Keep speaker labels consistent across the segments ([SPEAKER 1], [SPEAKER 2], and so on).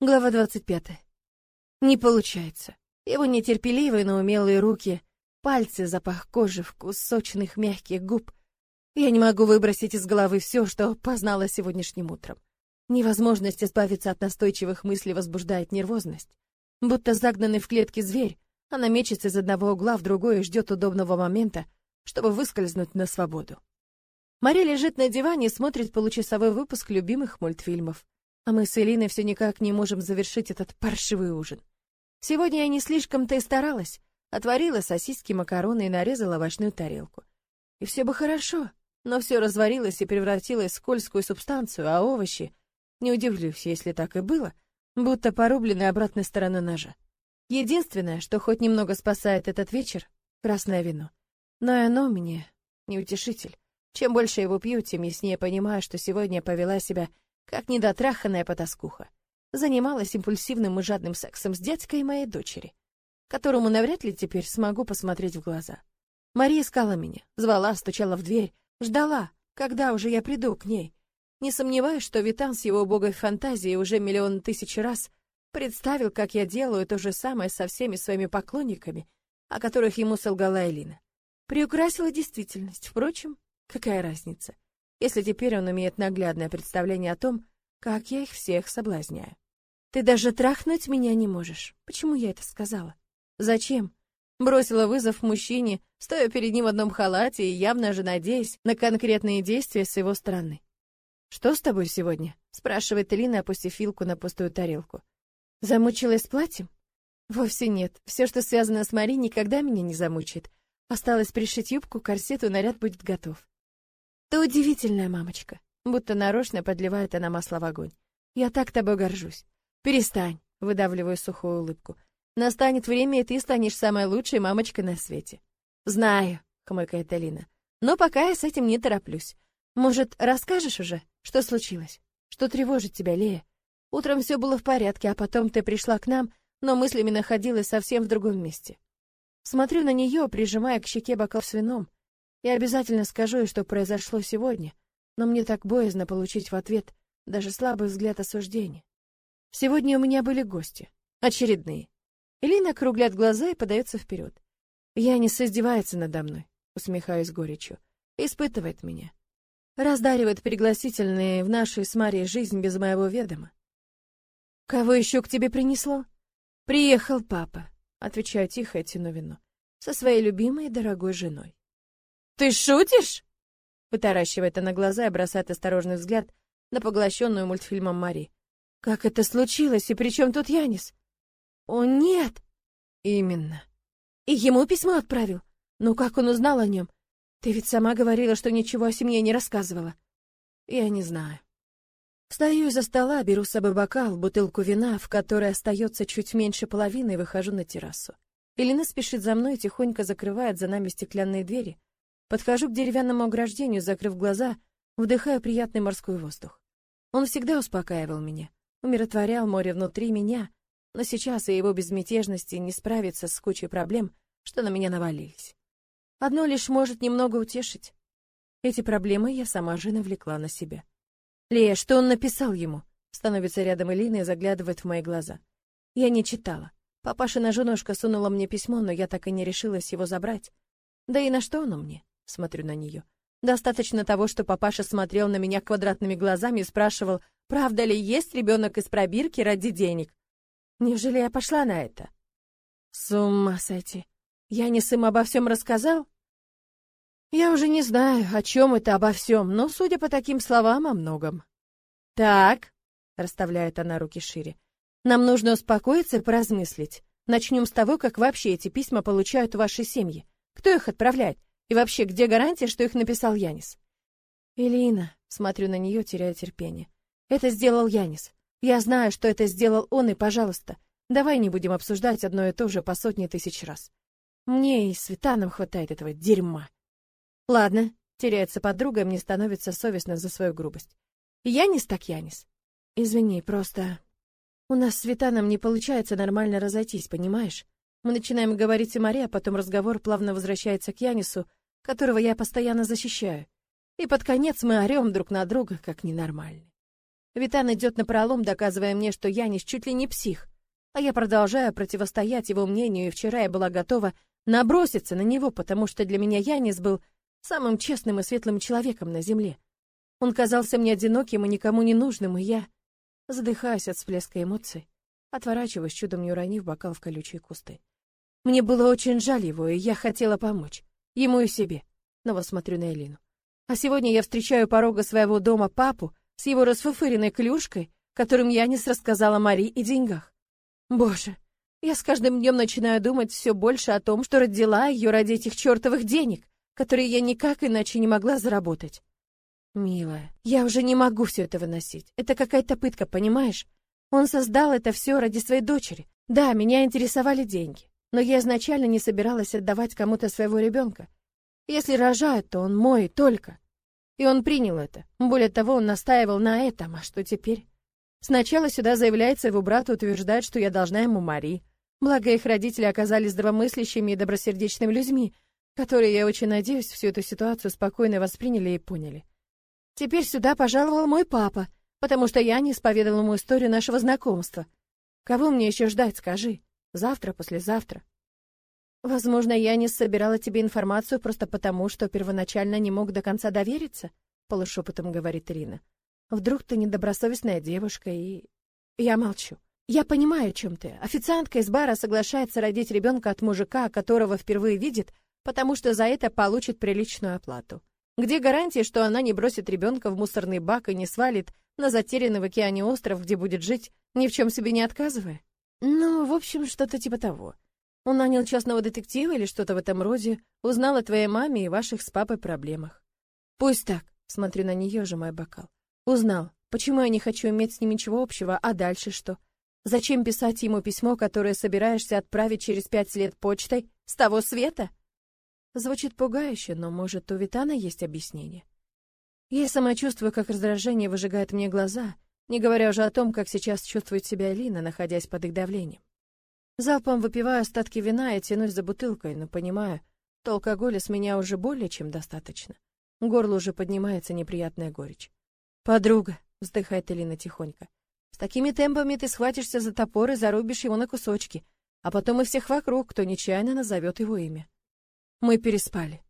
[SPEAKER 1] Глава 25. Не получается. Его нетерпеливые, но умелые руки, пальцы, запах кожи, вкус сочных мягких губ. Я не могу выбросить из головы все, что познала сегодняшним утром. Невозможность избавиться от настойчивых мыслей возбуждает нервозность. Будто загнанный в клетке зверь, она мечется из одного угла в другой и ждет удобного момента, чтобы выскользнуть на свободу. Мария лежит на диване и смотрит получасовой выпуск любимых мультфильмов. А мы с Элиной все никак не можем завершить этот паршивый ужин. Сегодня я не слишком-то и старалась. Отварила сосиски, макароны и нарезала овощную тарелку. И все бы хорошо, но все разварилось и превратилось в скользкую субстанцию, а овощи... Не удивлюсь, если так и было, будто порублены обратной стороной ножа. Единственное, что хоть немного спасает этот вечер — красное вино. Но и оно мне не утешитель. Чем больше его пью, тем яснее понимаю, что сегодня повела себя как недотраханная потаскуха. Занималась импульсивным и жадным сексом с дядькой моей дочери, которому навряд ли теперь смогу посмотреть в глаза. Мария искала меня, звала, стучала в дверь, ждала, когда уже я приду к ней. Не сомневаюсь, что Витан с его убогой фантазией уже миллион тысяч раз представил, как я делаю то же самое со всеми своими поклонниками, о которых ему солгала Элина. Приукрасила действительность. Впрочем, какая разница? Если теперь он имеет наглядное представление о том, как я их всех соблазняю. Ты даже трахнуть меня не можешь. Почему я это сказала? Зачем? Бросила вызов мужчине, стоя перед ним в одном халате и явно же надеясь на конкретные действия с его стороны. «Что с тобой сегодня?» — спрашивает Элина, опустив вилку на пустую тарелку. «Замучилась платьем?» «Вовсе нет. Все, что связано с Мари, никогда меня не замучит. Осталось пришить юбку, корсет, и наряд будет готов. Ты удивительная мамочка. Будто нарочно подливает она масло в огонь. Я так тобой горжусь. Перестань, выдавливаю сухую улыбку. Настанет время, и ты станешь самой лучшей мамочкой на свете. Знаю, хмыкает Алина. Но пока я с этим не тороплюсь. Может, расскажешь уже, что случилось? Что тревожит тебя, Лея? Утром все было в порядке, а потом ты пришла к нам, но мыслями находилась совсем в другом месте. Смотрю на нее, прижимая к щеке бокал с вином. Я обязательно скажу ей, что произошло сегодня, но мне так боязно получить в ответ даже слабый взгляд осуждения. Сегодня у меня были гости. Очередные. Элина округляет глаза и подается вперед. Янис издевается надо мной, усмехаясь горечью. Испытывает меня. Раздаривает пригласительные в нашу с Марией жизнь без моего ведома. «Кого еще к тебе принесло?» «Приехал папа», — отвечаю тихо и тяну вино, «со своей любимой и дорогой женой». «Ты шутишь?» Вытаращивает она глаза и бросает осторожный взгляд на поглощенную мультфильмом Мари. «Как это случилось, и при чем тут Янис?» «О, нет!» «Именно». «И ему письмо отправил? Ну, как он узнал о нем? Ты ведь сама говорила, что ничего о семье не рассказывала». «Я не знаю». Встаю из-за стола, беру с собой бокал, бутылку вина, в которой остается чуть меньше половины, и выхожу на террасу. Элина спешит за мной и тихонько закрывает за нами стеклянные двери, Подхожу к деревянному ограждению, закрыв глаза, вдыхаю приятный морской воздух. Он всегда успокаивал меня, умиротворял море внутри меня, но сейчас и его безмятежности не справиться с кучей проблем, что на меня навалились. Одно лишь может немного утешить. Эти проблемы я сама же навлекла на себя. «Лея, что он написал ему?» Становится рядом Элина и заглядывает в мои глаза. Я не читала. Папашина женушка сунула мне письмо, но я так и не решилась его забрать. Да и на что оно мне? Смотрю на нее. Достаточно того, что папаша смотрел на меня квадратными глазами и спрашивал, правда ли есть ребенок из пробирки ради денег. Неужели я пошла на это? С ума сойти. Я не им обо всем рассказал? Я уже не знаю, о чем это обо всем, но, судя по таким словам, о многом. Так, расставляет она руки шире. Нам нужно успокоиться и поразмыслить. Начнем с того, как вообще эти письма получают ваши семьи. Кто их отправляет? И вообще, где гарантия, что их написал Янис? Элина, смотрю на нее, теряя терпение. Это сделал Янис. Я знаю, что это сделал он, и, пожалуйста, давай не будем обсуждать одно и то же по сотни тысяч раз. Мне и Светанам хватает этого дерьма. Ладно, теряется подруга, и мне становится совестно за свою грубость. Янис так Янис. Извини, просто у нас с Светаном не получается нормально разойтись, понимаешь? Мы начинаем говорить о Маре, а потом разговор плавно возвращается к Янису, которого я постоянно защищаю. И под конец мы орем друг на друга, как ненормальные. Витан идет на пролом, доказывая мне, что Янис чуть ли не псих. А я продолжаю противостоять его мнению, и вчера я была готова наброситься на него, потому что для меня Янис был самым честным и светлым человеком на земле. Он казался мне одиноким и никому не нужным, и я, задыхаясь от всплеска эмоций, отворачиваюсь, чудом не уронив бокал в колючие кусты. Мне было очень жаль его, и я хотела помочь. Ему и себе. Снова смотрю на Элину. А сегодня я встречаю порога своего дома папу с его расфуфыренной клюшкой, которым Янис рассказала Мари и деньгах. Боже, я с каждым днем начинаю думать все больше о том, что родила ее ради этих чертовых денег, которые я никак иначе не могла заработать. Милая, я уже не могу все это выносить. Это какая-то пытка, понимаешь? Он создал это все ради своей дочери. Да, меня интересовали деньги, но я изначально не собиралась отдавать кому-то своего ребенка. Если рожает, то он мой только. И он принял это. Более того, он настаивал на этом, а что теперь? Сначала сюда заявляется его брат и утверждает, что я должна ему Мари. Благо, их родители оказались здравомыслящими и добросердечными людьми, которые, я очень надеюсь, всю эту ситуацию спокойно восприняли и поняли. Теперь сюда пожаловал мой папа, потому что я не исповедовала ему историю нашего знакомства. Кого мне еще ждать, скажи? Завтра, послезавтра. Возможно, я не собирала тебе информацию просто потому, что первоначально не мог до конца довериться, полушепотом говорит Ирина. Вдруг ты недобросовестная девушка и... Я молчу. Я понимаю, о чем ты. Официантка из бара соглашается родить ребенка от мужика, которого впервые видит, потому что за это получит приличную оплату. Где гарантия, что она не бросит ребенка в мусорный бак и не свалит на затерянный в океане остров, где будет жить, ни в чем себе не отказывая? Ну, в общем, что-то типа того. Он нанял частного детектива или что-то в этом роде, узнал о твоей маме и ваших с папой проблемах. Пусть так, смотрю на нее, сжимая бокал. Узнал, почему я не хочу иметь с ним ничего общего, а дальше что? Зачем писать ему письмо, которое собираешься отправить через пять лет почтой с того света? Звучит пугающе, но, может, у Витана есть объяснение. Я сама чувствую, как раздражение выжигает мне глаза, не говоря уже о том, как сейчас чувствует себя Лина, находясь под их давлением. Залпом выпиваю остатки вина и тянусь за бутылкой, но понимаю, что алкоголя с меня уже более чем достаточно. Горло уже поднимается неприятная горечь. «Подруга», — вздыхает Элина тихонько, — «с такими темпами ты схватишься за топор и зарубишь его на кусочки, а потом и всех вокруг, кто нечаянно назовет его имя». Мы переспали.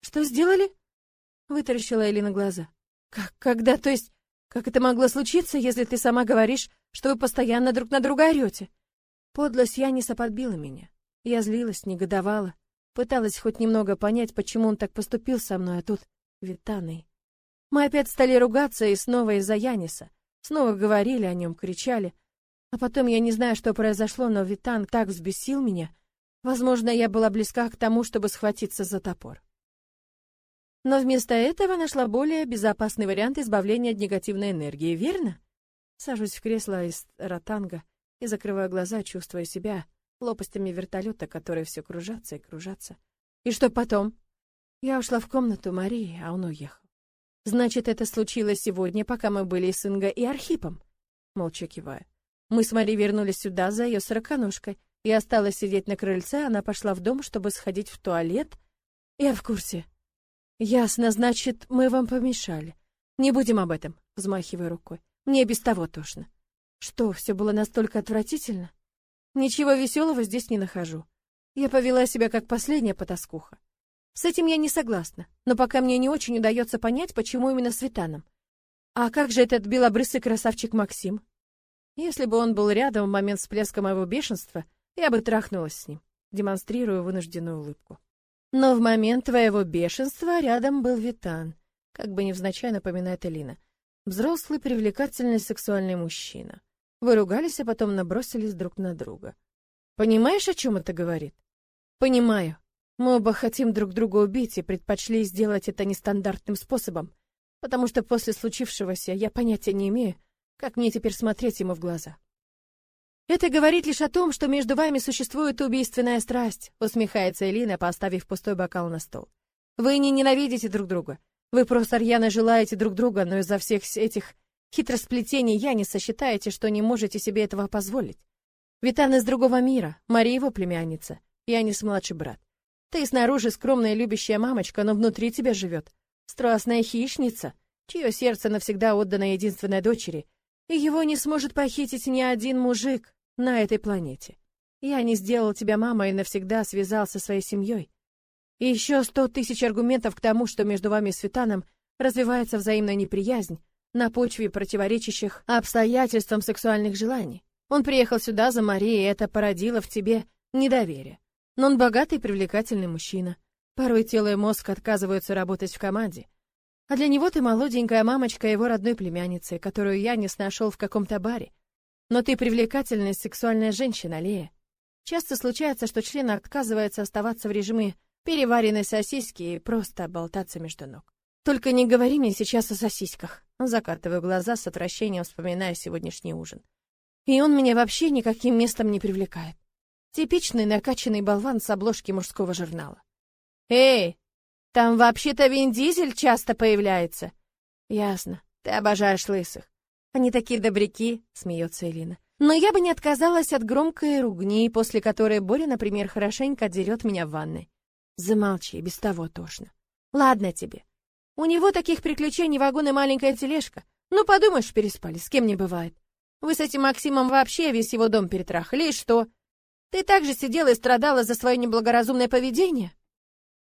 [SPEAKER 1] Что сделали? Вытаращила Элина глаза. Как, когда, то есть, как это могло случиться, если ты сама говоришь, что вы постоянно друг на друга орете? Подлость Яниса подбила меня. Я злилась, негодовала, пыталась хоть немного понять, почему он так поступил со мной, а тут Витаной. Мы опять стали ругаться и снова из-за Яниса. Снова говорили о нем, кричали. А потом я не знаю, что произошло, но Витан так взбесил меня, Возможно, я была близка к тому, чтобы схватиться за топор. Но вместо этого нашла более безопасный вариант избавления от негативной энергии, верно? Сажусь в кресло из ротанга и закрываю глаза, чувствуя себя лопастями вертолета, которые все кружатся и кружатся. И что потом? Я ушла в комнату Марии, а он уехал. Значит, это случилось сегодня, пока мы были с Инго и Архипом. Молча киваю. Мы с Марией вернулись сюда за ее сороконожкой, я осталась сидеть на крыльце, она пошла в дом, чтобы сходить в туалет. Я в курсе. Ясно, значит, мы вам помешали. Не будем об этом, взмахивая рукой. Мне без того тошно. Что, все было настолько отвратительно? Ничего веселого здесь не нахожу. Я повела себя как последняя потаскуха. С этим я не согласна, но пока мне не очень удается понять, почему именно с Витаном. А как же этот белобрысый красавчик Максим? Если бы он был рядом в момент всплеска моего бешенства, я бы трахнулась с ним, демонстрируя вынужденную улыбку. Но в момент твоего бешенства рядом был Витан, как бы невзначай напоминает Элина. Взрослый, привлекательный сексуальный мужчина. Вы ругались, а потом набросились друг на друга. Понимаешь, о чем это говорит? Понимаю. Мы оба хотим друг друга убить и предпочли сделать это нестандартным способом, потому что после случившегося я понятия не имею, как мне теперь смотреть ему в глаза. Это говорит лишь о том, что между вами существует убийственная страсть, усмехается Элина, поставив пустой бокал на стол. Вы не ненавидите друг друга. Вы просто рьяно желаете друг друга, но из-за всех этих хитросплетений я не сосчитаете, что не можете себе этого позволить. Витан из другого мира, Мария его племянница, Янис младший брат. Ты снаружи скромная любящая мамочка, но внутри тебя живет страстная хищница, чье сердце навсегда отдано единственной дочери, и его не сможет похитить ни один мужик на этой планете. Я не сделал тебя мамой и навсегда связал со своей семьей. И еще сто тысяч аргументов к тому, что между вами с Витаном развивается взаимная неприязнь на почве противоречащих обстоятельствам сексуальных желаний. Он приехал сюда за Марией, и это породило в тебе недоверие. Но он богатый и привлекательный мужчина. Порой тело и мозг отказываются работать в команде. А для него ты молоденькая мамочка его родной племянницы, которую Янис нашел в каком-то баре. Но ты привлекательная сексуальная женщина, Лея. Часто случается, что член отказывается оставаться в режиме переваренной сосиски и просто болтаться между ног. Только не говори мне сейчас о сосисках. Закатываю глаза с отвращением, вспоминая сегодняшний ужин. И он меня вообще никаким местом не привлекает. Типичный накачанный болван с обложки мужского журнала. Эй, там вообще-то Вин Дизель часто появляется. Ясно. Ты обожаешь лысых. Они такие добряки, смеется Элина. Но я бы не отказалась от громкой ругни, после которой Боря, например, хорошенько дерет меня в ванной. Замолчи, без того тошно. Ладно тебе. У него таких приключений вагон и маленькая тележка. Ну, подумаешь, переспали, с кем не бывает. Вы с этим Максимом вообще весь его дом перетрахали, и что? Ты также сидела и страдала за свое неблагоразумное поведение?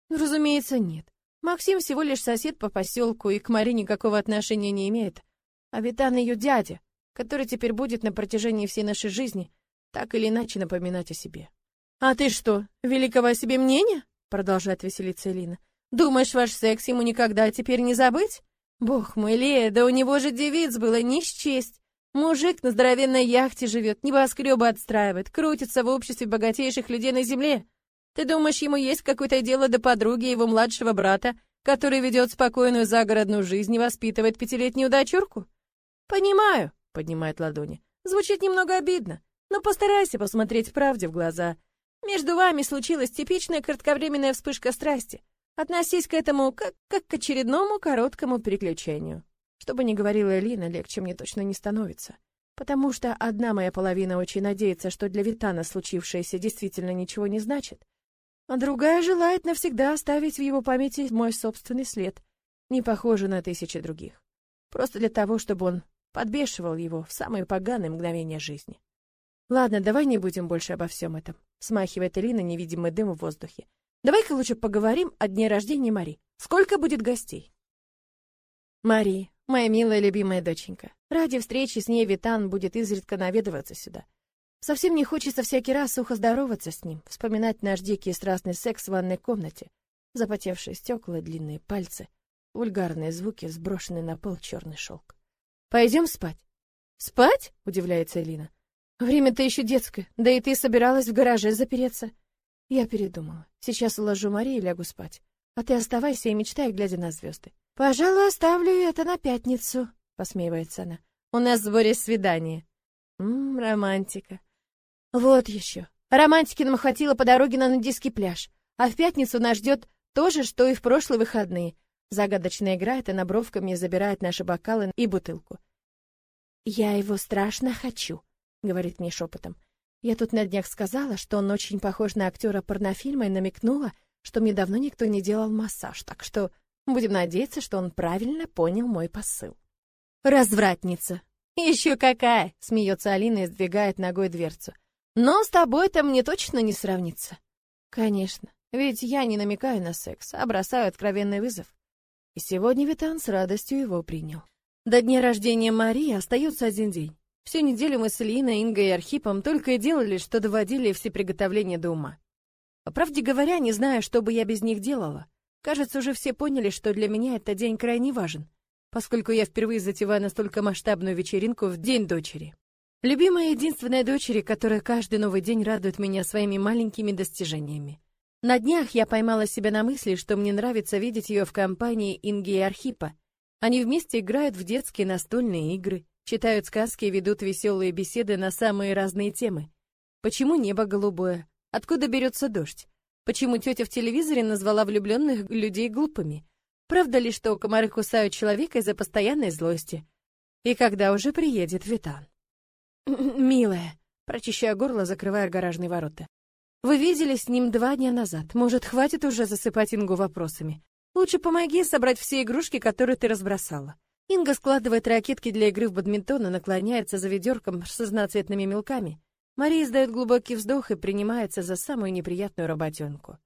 [SPEAKER 1] Ну, разумеется, нет. Максим всего лишь сосед по поселку и к Маре никакого отношения не имеет. А Витан ее дядя который теперь будет на протяжении всей нашей жизни так или иначе напоминать о себе. «А ты что, великого о себе мнения?» — продолжает веселиться Элина. «Думаешь, ваш секс ему никогда теперь не забыть? Бог мой, Лея, да у него же девиц было не счесть. Мужик на здоровенной яхте живет, небоскребы отстраивает, крутится в обществе богатейших людей на земле. Ты думаешь, ему есть какое-то дело до подруги его младшего брата, который ведет спокойную загородную жизнь и воспитывает пятилетнюю дочурку? Понимаю, поднимает ладони. Звучит немного обидно, но постарайся посмотреть правде в глаза. Между вами случилась типичная кратковременная вспышка страсти. Относись к этому как, как к очередному короткому приключению. Что бы ни говорила Элина, легче мне точно не становится. Потому что одна моя половина очень надеется, что для Витана случившееся действительно ничего не значит, а другая желает навсегда оставить в его памяти мой собственный след, не похожий на тысячи других. Просто для того, чтобы он подбешивал его в самые поганые мгновения жизни. Ладно, давай не будем больше обо всем этом, смахивает Элина невидимый дым в воздухе. Давай-ка лучше поговорим о дне рождения Мари. Сколько будет гостей? Мари, моя милая любимая доченька. Ради встречи с ней Витан будет изредка наведываться сюда. Совсем не хочется всякий раз сухо здороваться с ним, вспоминать наш дикий и страстный секс в ванной комнате, запотевшие стекла, длинные пальцы, вульгарные звуки, сброшенный на пол черный шелк. Пойдем спать. Спать? удивляется Элина. Время-то еще детское, да и ты собиралась в гараже запереться. Я передумала. Сейчас уложу Марию и лягу спать. А ты оставайся и мечтай, глядя на звезды. Пожалуй, оставлю это на пятницу, посмеивается она. У нас в сборе свидание. Мм, романтика. Вот еще. Романтики нам хватило по дороге на нудистский пляж. А в пятницу нас ждет то же, что и в прошлые выходные. Загадочно играет, и на бровками забирает наши бокалы и бутылку. «Я его страшно хочу», — говорит мне шепотом. Я тут на днях сказала, что он очень похож на актера порнофильма и намекнула, что мне давно никто не делал массаж, так что будем надеяться, что он правильно понял мой посыл. «Развратница!» «Еще какая!» — смеется Алина и сдвигает ногой дверцу. «Но с тобой-то мне точно не сравнится». «Конечно, ведь я не намекаю на секс, а бросаю откровенный вызов. И сегодня Витан с радостью его принял. До дня рождения Марии остается один день. Всю неделю мы с Линой, Ингой и Архипом только и делали, что доводили все приготовления до ума. По правде говоря, не знаю, что бы я без них делала. Кажется, уже все поняли, что для меня этот день крайне важен, поскольку я впервые затеваю настолько масштабную вечеринку в день дочери. Любимая единственная дочери, которая каждый новый день радует меня своими маленькими достижениями. На днях я поймала себя на мысли, что мне нравится видеть ее в компании Инги и Архипа. Они вместе играют в детские настольные игры, читают сказки и ведут веселые беседы на самые разные темы. Почему небо голубое? Откуда берется дождь? Почему тетя в телевизоре назвала влюбленных людей глупыми? Правда ли, что комары кусают человека из-за постоянной злости? И когда уже приедет Витан? «Милая», прочищая горло, закрывая гаражные ворота. Вы видели с ним два дня назад. Может, хватит уже засыпать Ингу вопросами? Лучше помоги собрать все игрушки, которые ты разбросала. Инга складывает ракетки для игры в бадминтон и наклоняется за ведерком с разноцветными мелками. Мария издает глубокий вздох и принимается за самую неприятную работенку.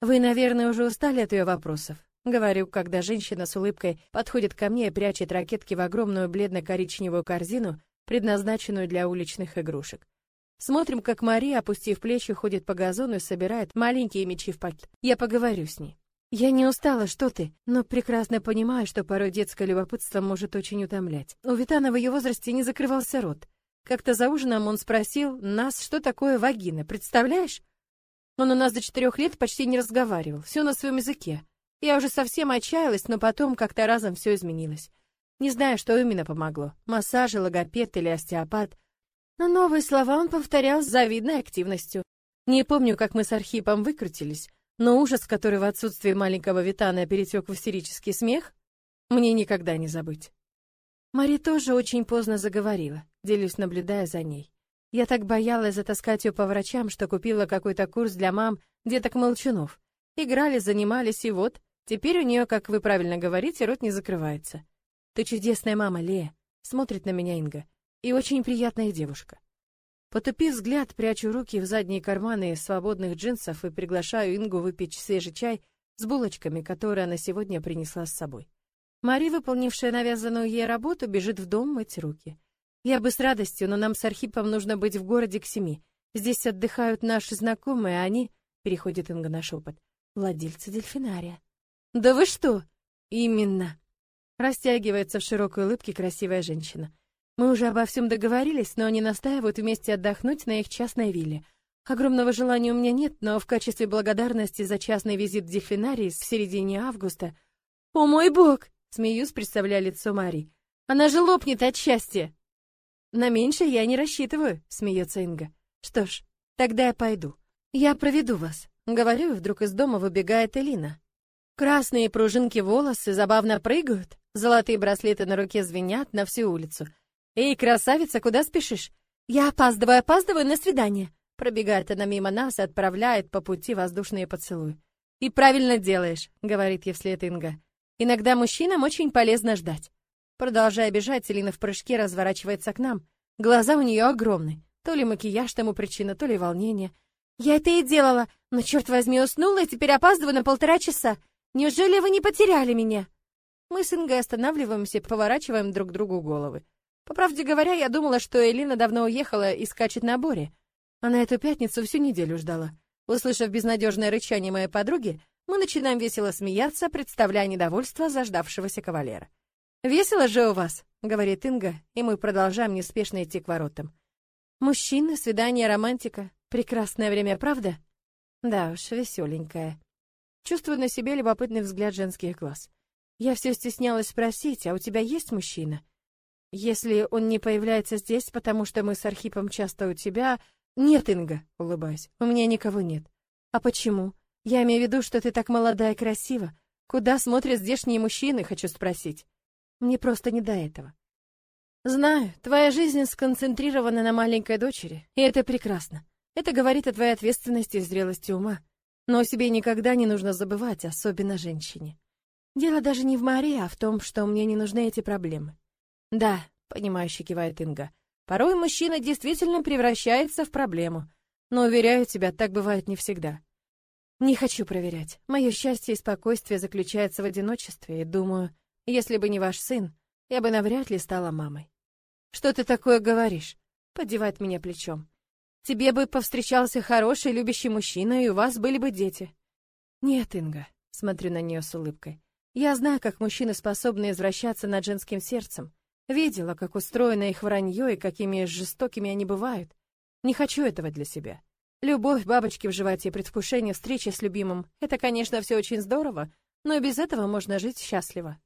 [SPEAKER 1] Вы, наверное, уже устали от ее вопросов. Говорю, когда женщина с улыбкой подходит ко мне и прячет ракетки в огромную бледно-коричневую корзину, предназначенную для уличных игрушек. Смотрим, как Мария, опустив плечи, ходит по газону и собирает маленькие мячи в пакет. Я поговорю с ней. Я не устала, что ты, но прекрасно понимаю, что порой детское любопытство может очень утомлять. У Витана в ее возрасте не закрывался рот. Как-то за ужином он спросил нас, что такое вагина, представляешь? Он у нас до четырех лет почти не разговаривал, все на своем языке. Я уже совсем отчаялась, но потом как-то разом все изменилось. Не знаю, что именно помогло, массаж, логопед или остеопат — но новые слова он повторял с завидной активностью. Не помню, как мы с Архипом выкрутились, но ужас, который в отсутствии маленького Витана перетек в истерический смех, мне никогда не забыть. Мари тоже очень поздно заговорила, делюсь, наблюдая за ней. Я так боялась затаскать ее по врачам, что купила какой-то курс для мам деток-молчунов. Играли, занимались, и вот, теперь у нее, как вы правильно говорите, рот не закрывается. Ты чудесная мама, Лея, смотрит на меня Инга и очень приятная девушка. Потупив взгляд, прячу руки в задние карманы свободных джинсов и приглашаю Ингу выпить свежий чай с булочками, которые она сегодня принесла с собой. Мари, выполнившая навязанную ей работу, бежит в дом мыть руки. Я бы с радостью, но нам с Архипом нужно быть в городе к семи. Здесь отдыхают наши знакомые, а они, переходит Инга на шепот, владельцы дельфинария. Да вы что? Именно. Растягивается в широкой улыбке красивая женщина. Мы уже обо всем договорились, но они настаивают вместе отдохнуть на их частной вилле. Огромного желания у меня нет, но в качестве благодарности за частный визит в дельфинарий в середине августа... О мой бог! Смеюсь, представляя лицо Мари. Она же лопнет от счастья! На меньшее я не рассчитываю, смеется Инга. Что ж, тогда я пойду. Я проведу вас. Говорю, и вдруг из дома выбегает Элина. Красные пружинки волосы забавно прыгают, золотые браслеты на руке звенят на всю улицу. «Эй, красавица, куда спешишь?» «Я опаздываю, опаздываю на свидание!» Пробегает она мимо нас и отправляет по пути воздушные поцелуи. «И правильно делаешь», — говорит ей вслед Инга. «Иногда мужчинам очень полезно ждать». Продолжая бежать, Элина в прыжке разворачивается к нам. Глаза у нее огромные. То ли макияж тому причина, то ли волнение. «Я это и делала, но, черт возьми, уснула и теперь опаздываю на полтора часа. Неужели вы не потеряли меня?» Мы с Ингой останавливаемся поворачиваем друг другу головы. По правде говоря, я думала, что Элина давно уехала и скачет на Боре. Она эту пятницу всю неделю ждала. Услышав безнадежное рычание моей подруги, мы начинаем весело смеяться, представляя недовольство заждавшегося кавалера. «Весело же у вас», — говорит Инга, и мы продолжаем неспешно идти к воротам. «Мужчина, свидание, романтика. Прекрасное время, правда?» «Да уж, веселенькое». Чувствую на себе любопытный взгляд женских глаз. Я все стеснялась спросить, а у тебя есть мужчина? Если он не появляется здесь, потому что мы с Архипом часто у тебя... Нет, Инга, улыбаюсь, у меня никого нет. А почему? Я имею в виду, что ты так молода и красива. Куда смотрят здешние мужчины, хочу спросить. Мне просто не до этого. Знаю, твоя жизнь сконцентрирована на маленькой дочери, и это прекрасно. Это говорит о твоей ответственности и зрелости ума. Но себе никогда не нужно забывать, особенно женщине. Дело даже не в Марии, а в том, что мне не нужны эти проблемы. Да, понимающе кивает Инга. Порой мужчина действительно превращается в проблему. Но уверяю тебя, так бывает не всегда. Не хочу проверять. Мое счастье и спокойствие заключается в одиночестве, и думаю, если бы не ваш сын, я бы навряд ли стала мамой. Что ты такое говоришь? Поддевает меня плечом. Тебе бы повстречался хороший, любящий мужчина, и у вас были бы дети. Нет, Инга, смотрю на нее с улыбкой. Я знаю, как мужчины способны извращаться над женским сердцем. Видела, как устроено их вранье и какими жестокими они бывают. Не хочу этого для себя. Любовь, бабочки в животе, предвкушение встречи с любимым — это, конечно, все очень здорово, но и без этого можно жить счастливо.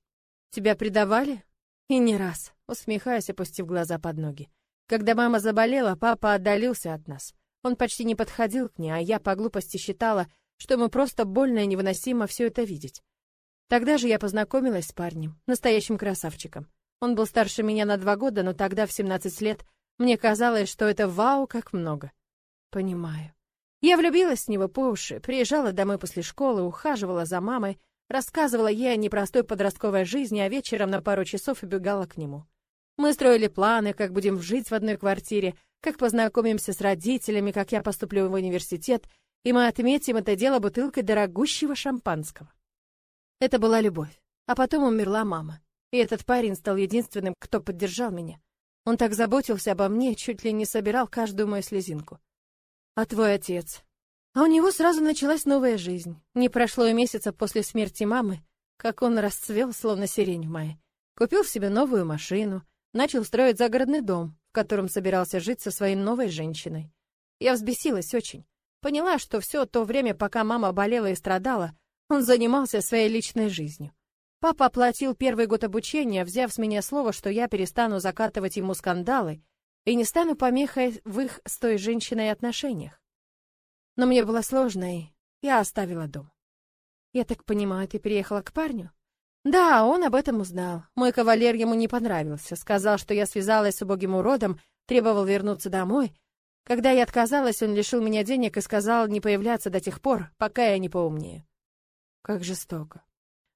[SPEAKER 1] Тебя предавали? И не раз, усмехаясь, опустив глаза под ноги. Когда мама заболела, папа отдалился от нас. Он почти не подходил к ней, а я по глупости считала, что ему просто больно и невыносимо все это видеть. Тогда же я познакомилась с парнем, настоящим красавчиком. Он был старше меня на два года, но тогда, в 17 лет, мне казалось, что это вау, как много. Понимаю. Я влюбилась в него по уши, приезжала домой после школы, ухаживала за мамой, рассказывала ей о непростой подростковой жизни, а вечером на пару часов убегала к нему. Мы строили планы, как будем жить в одной квартире, как познакомимся с родителями, как я поступлю в университет, и мы отметим это дело бутылкой дорогущего шампанского. Это была любовь. А потом умерла мама. И этот парень стал единственным, кто поддержал меня. Он так заботился обо мне, чуть ли не собирал каждую мою слезинку. А твой отец? А у него сразу началась новая жизнь. Не прошло и месяца после смерти мамы, как он расцвел, словно сирень в мае. Купил себе новую машину, начал строить загородный дом, в котором собирался жить со своей новой женщиной. Я взбесилась очень. Поняла, что все то время, пока мама болела и страдала, он занимался своей личной жизнью. Папа оплатил первый год обучения, взяв с меня слово, что я перестану закатывать ему скандалы и не стану помехой в их с той женщиной отношениях. Но мне было сложно, и я оставила дом. Я так понимаю, ты переехала к парню? Да, он об этом узнал. Мой кавалер ему не понравился, сказал, что я связалась с убогим уродом, требовал вернуться домой. Когда я отказалась, он лишил меня денег и сказал не появляться до тех пор, пока я не поумнею. Как жестоко.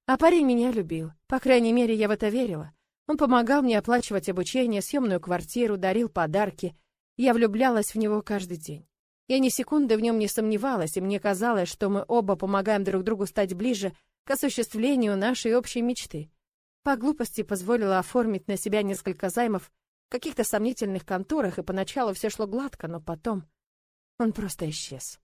[SPEAKER 1] А парень меня любил. По крайней мере, я в это верила. Он помогал мне оплачивать обучение, съемную квартиру, дарил подарки. Я влюблялась в него каждый день. Я ни секунды в нем не сомневалась, и мне казалось, что мы оба помогаем друг другу стать ближе к осуществлению нашей общей мечты. По глупости позволила оформить на себя несколько займов в каких-то сомнительных конторах, и поначалу все шло гладко, но потом он просто исчез.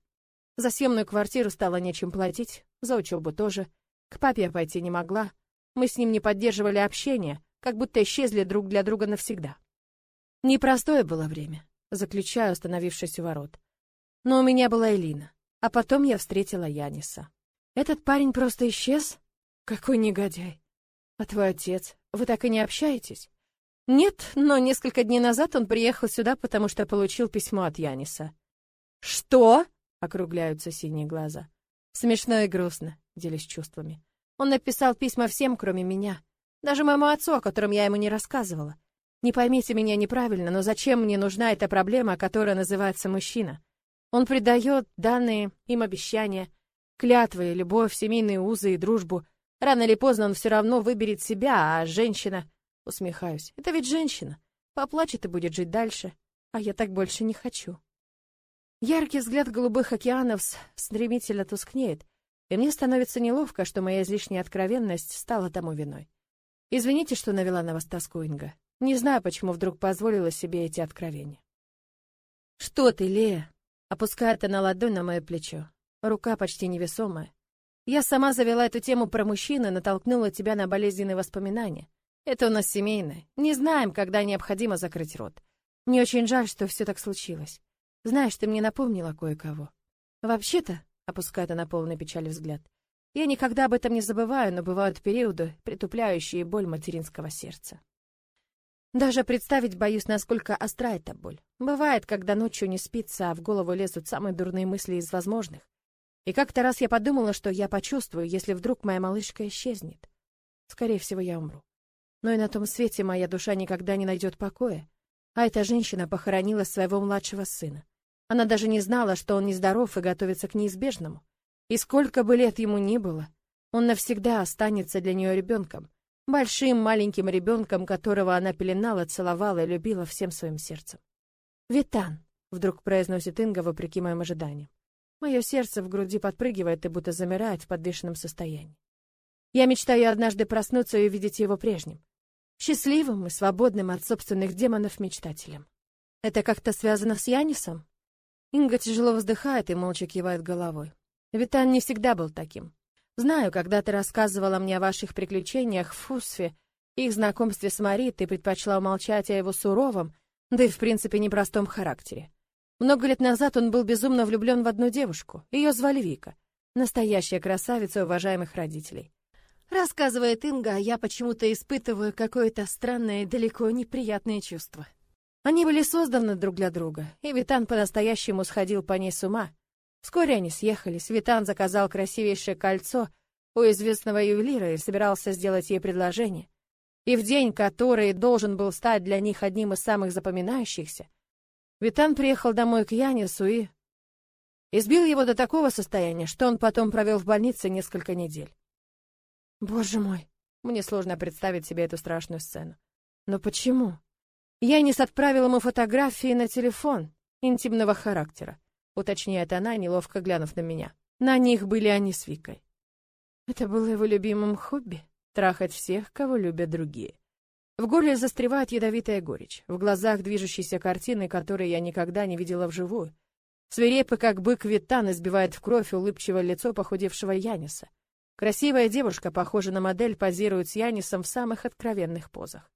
[SPEAKER 1] За съемную квартиру стало нечем платить, за учебу тоже — к папе я пойти не могла. Мы с ним не поддерживали общение, как будто исчезли друг для друга навсегда. Непростое было время, заключаю, остановившись у ворот. Но у меня была Элина, а потом я встретила Яниса. Этот парень просто исчез? Какой негодяй. А твой отец? Вы так и не общаетесь? Нет, но несколько дней назад он приехал сюда, потому что получил письмо от Яниса. Что? Округляются синие глаза. Смешно и грустно делись чувствами. Он написал письма всем, кроме меня. Даже моему отцу, о котором я ему не рассказывала. Не поймите меня неправильно, но зачем мне нужна эта проблема, которая называется мужчина? Он предает данные им обещания, клятвы, любовь, семейные узы и дружбу. Рано или поздно он все равно выберет себя, а женщина... Усмехаюсь. Это ведь женщина. Поплачет и будет жить дальше. А я так больше не хочу. Яркий взгляд голубых океанов стремительно тускнеет, и мне становится неловко, что моя излишняя откровенность стала тому виной. Извините, что навела на вас тоску, Инга. Не знаю, почему вдруг позволила себе эти откровения. Что ты, Лея? Опускает она ладонь на мое плечо. Рука почти невесомая. Я сама завела эту тему про мужчин и натолкнула тебя на болезненные воспоминания. Это у нас семейное. Не знаем, когда необходимо закрыть рот. Мне очень жаль, что все так случилось. Знаешь, ты мне напомнила кое-кого. Вообще-то, опускает она полный печали взгляд. Я никогда об этом не забываю, но бывают периоды, притупляющие боль материнского сердца. Даже представить боюсь, насколько остра эта боль. Бывает, когда ночью не спится, а в голову лезут самые дурные мысли из возможных. И как-то раз я подумала, что я почувствую, если вдруг моя малышка исчезнет. Скорее всего, я умру. Но и на том свете моя душа никогда не найдет покоя. А эта женщина похоронила своего младшего сына. Она даже не знала, что он нездоров и готовится к неизбежному. И сколько бы лет ему ни было, он навсегда останется для нее ребенком, большим маленьким ребенком, которого она пеленала, целовала и любила всем своим сердцем. «Витан», — вдруг произносит Инга вопреки моим ожиданиям. Мое сердце в груди подпрыгивает и будто замирает в подвешенном состоянии. Я мечтаю однажды проснуться и увидеть его прежним. Счастливым и свободным от собственных демонов мечтателем. Это как-то связано с Янисом? Инга тяжело вздыхает и молча кивает головой. Витан не всегда был таким. Знаю, когда ты рассказывала мне о ваших приключениях в Фусфе, их знакомстве с Мари, ты предпочла умолчать о его суровом, да и в принципе непростом характере. Много лет назад он был безумно влюблен в одну девушку. Ее звали Вика. Настоящая красавица уважаемых родителей. Рассказывает Инга, а я почему-то испытываю какое-то странное далеко неприятное чувство. Они были созданы друг для друга, и Витан по-настоящему сходил по ней с ума. Вскоре они съехались, Витан заказал красивейшее кольцо у известного ювелира и собирался сделать ей предложение. И в день, который должен был стать для них одним из самых запоминающихся, Витан приехал домой к Янису и... избил его до такого состояния, что он потом провел в больнице несколько недель. Боже мой, мне сложно представить себе эту страшную сцену. Но почему? Янис отправил ему фотографии на телефон интимного характера, уточняет она, неловко глянув на меня. На них были они с Викой. Это было его любимым хобби — трахать всех, кого любят другие. В горле застревает ядовитая горечь, в глазах движущиеся картины, которые я никогда не видела вживую. Свирепый, как бык, Витан избивает в кровь улыбчивое лицо похудевшего Яниса. Красивая девушка, похожая на модель, позирует с Янисом в самых откровенных позах.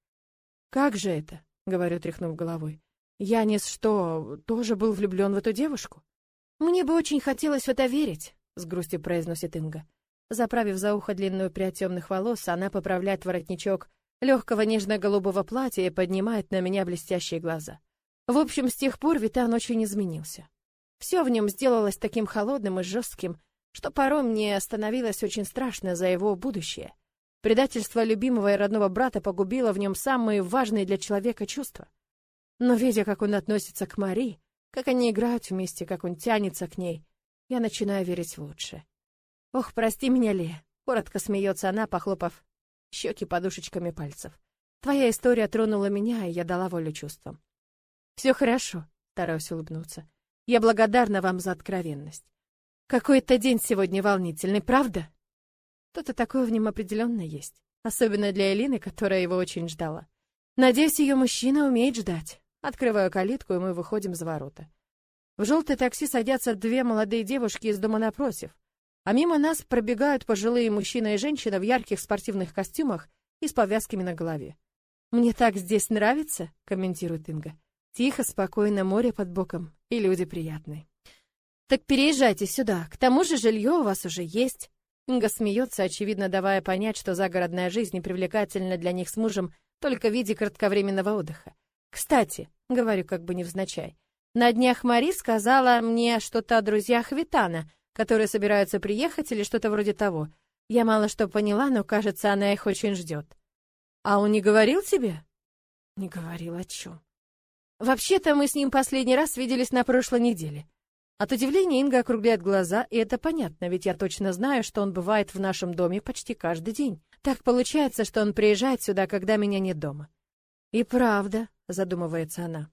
[SPEAKER 1] «Как же это?» — говорю, тряхнув головой. «Янис что, тоже был влюблен в эту девушку?» «Мне бы очень хотелось в это верить», — с грустью произносит Инга. Заправив за ухо длинную прядь темных волос, она поправляет воротничок легкого нежно-голубого платья и поднимает на меня блестящие глаза. В общем, с тех пор Витан очень изменился. Все в нем сделалось таким холодным и жестким, что порой мне становилось очень страшно за его будущее. Предательство любимого и родного брата погубило в нем самые важные для человека чувства. Но видя, как он относится к Мари, как они играют вместе, как он тянется к ней, я начинаю верить в лучшее. Ох, прости меня, Ле, коротко смеется она, похлопав щеки подушечками пальцев. Твоя история тронула меня, и я дала волю чувствам. Все хорошо, стараюсь улыбнуться. Я благодарна вам за откровенность. Какой-то день сегодня волнительный, правда? Что-то такое в нем определенно есть, особенно для Элины, которая его очень ждала. Надеюсь, ее мужчина умеет ждать. Открываю калитку, и мы выходим за ворота. В желтое такси садятся две молодые девушки из дома напротив, а мимо нас пробегают пожилые мужчина и женщина в ярких спортивных костюмах и с повязками на голове. «Мне так здесь нравится», — комментирует Инга. «Тихо, спокойно, море под боком, и люди приятные». Так переезжайте сюда. К тому же жилье у вас уже есть. Инга смеется, очевидно давая понять, что загородная жизнь непривлекательна для них с мужем только в виде кратковременного отдыха. Кстати, говорю как бы невзначай, на днях Мари сказала мне что-то о друзьях Витана, которые собираются приехать или что-то вроде того. Я мало что поняла, но, кажется, она их очень ждет. А он не говорил тебе? Не говорил о чем. Вообще-то мы с ним последний раз виделись на прошлой неделе. От удивления Инга округляет глаза, и это понятно, ведь я точно знаю, что он бывает в нашем доме почти каждый день. Так получается, что он приезжает сюда, когда меня нет дома. И правда, задумывается она.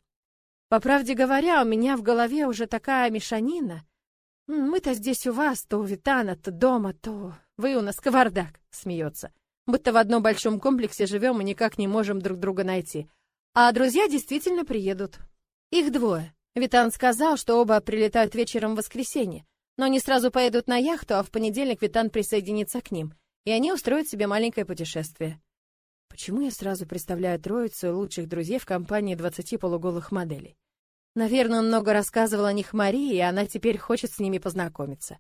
[SPEAKER 1] По правде говоря, у меня в голове уже такая мешанина. Мы-то здесь у вас, то у Витана, то дома, то вы у нас кавардак, смеется. Будто в одном большом комплексе живем и никак не можем друг друга найти. А друзья действительно приедут. Их двое. Витан сказал, что оба прилетают вечером в воскресенье, но они сразу поедут на яхту, а в понедельник Витан присоединится к ним, и они устроят себе маленькое путешествие. Почему я сразу представляю троицу лучших друзей в компании двадцати полуголых моделей? Наверное, он много рассказывал о них Марии, и она теперь хочет с ними познакомиться.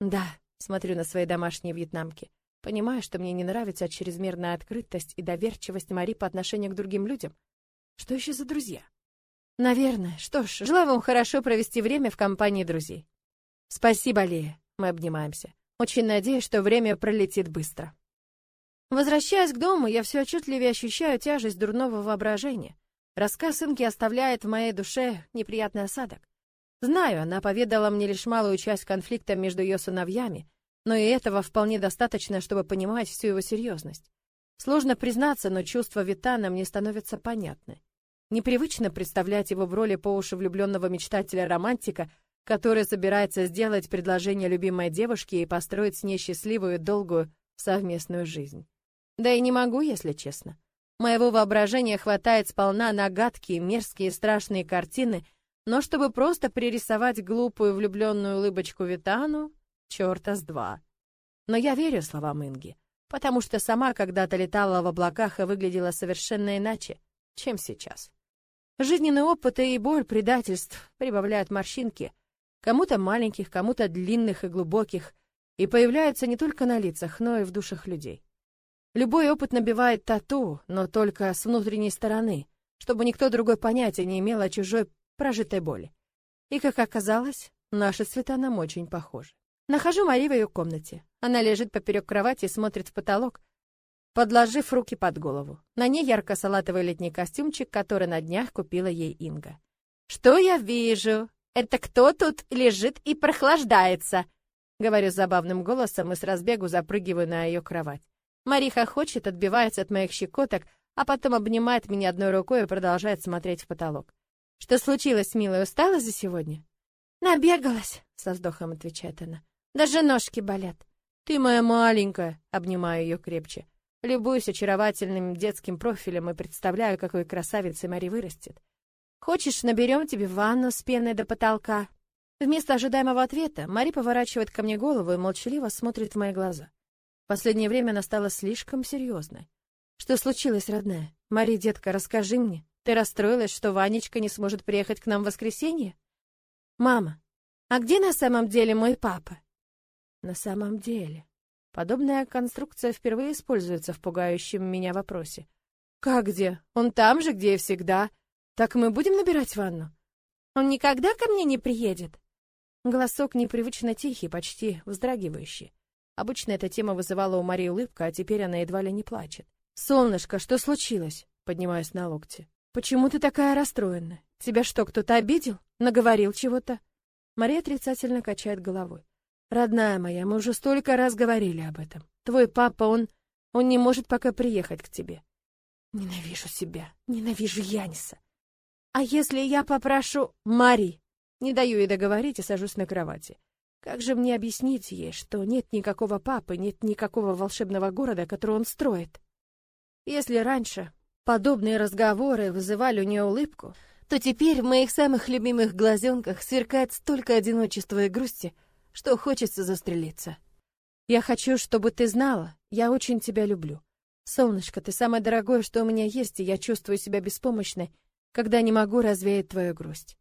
[SPEAKER 1] Да, смотрю на свои домашние вьетнамки. Понимаю, что мне не нравится чрезмерная открытость и доверчивость Мари по отношению к другим людям. Что еще за друзья? Наверное. Что ж, желаю вам хорошо провести время в компании друзей. Спасибо, Лея. Мы обнимаемся. Очень надеюсь, что время пролетит быстро. Возвращаясь к дому, я все отчетливее ощущаю тяжесть дурного воображения. Рассказ Инки оставляет в моей душе неприятный осадок. Знаю, она поведала мне лишь малую часть конфликта между ее сыновьями, но и этого вполне достаточно, чтобы понимать всю его серьезность. Сложно признаться, но чувства Витана мне становятся понятны. Непривычно представлять его в роли по уши влюбленного мечтателя-романтика, который собирается сделать предложение любимой девушке и построить с ней счастливую, долгую, совместную жизнь. Да и не могу, если честно. Моего воображения хватает сполна на гадкие, мерзкие, страшные картины, но чтобы просто пририсовать глупую влюбленную улыбочку Витану, черта с два. Но я верю словам Инги, потому что сама когда-то летала в облаках и выглядела совершенно иначе, чем сейчас. Жизненный опыт и боль предательств прибавляют морщинки, кому-то маленьких, кому-то длинных и глубоких, и появляются не только на лицах, но и в душах людей. Любой опыт набивает тату, но только с внутренней стороны, чтобы никто другой понятия не имел о чужой прожитой боли. И, как оказалось, наши цвета нам очень похожи. Нахожу Мари в ее комнате. Она лежит поперек кровати и смотрит в потолок, подложив руки под голову. На ней ярко-салатовый летний костюмчик, который на днях купила ей Инга. «Что я вижу? Это кто тут лежит и прохлаждается?» Говорю забавным голосом и с разбегу запрыгиваю на ее кровать. Мариха хочет, отбивается от моих щекоток, а потом обнимает меня одной рукой и продолжает смотреть в потолок. Что случилось, милая, устала за сегодня? Набегалась, со вздохом отвечает она. Даже ножки болят. Ты моя маленькая, обнимаю ее крепче. Любуюсь очаровательным детским профилем и представляю, какой красавицей Мари вырастет. Хочешь, наберем тебе ванну с пеной до потолка? Вместо ожидаемого ответа Мари поворачивает ко мне голову и молчаливо смотрит в мои глаза. В последнее время она стала слишком серьезной. Что случилось, родная? Мари, детка, расскажи мне. Ты расстроилась, что Ванечка не сможет приехать к нам в воскресенье? Мама, а где на самом деле мой папа? На самом деле. Подобная конструкция впервые используется в пугающем меня вопросе. Как где? Он там же, где и всегда. Так мы будем набирать ванну? Он никогда ко мне не приедет? Голосок непривычно тихий, почти вздрагивающий. Обычно эта тема вызывала у Марии улыбку, а теперь она едва ли не плачет. «Солнышко, что случилось?» Поднимаюсь на локте. «Почему ты такая расстроена? Тебя что, кто-то обидел? Наговорил чего-то?» Мария отрицательно качает головой. «Родная моя, мы уже столько раз говорили об этом. Твой папа, он... он не может пока приехать к тебе». «Ненавижу себя, ненавижу Яниса. А если я попрошу Мари?» Не даю ей договорить и сажусь на кровати. Как же мне объяснить ей, что нет никакого папы, нет никакого волшебного города, который он строит? Если раньше подобные разговоры вызывали у нее улыбку, то теперь в моих самых любимых глазенках сверкает столько одиночества и грусти, что хочется застрелиться. Я хочу, чтобы ты знала, я очень тебя люблю. Солнышко, ты самое дорогое, что у меня есть, и я чувствую себя беспомощной, когда не могу развеять твою грусть.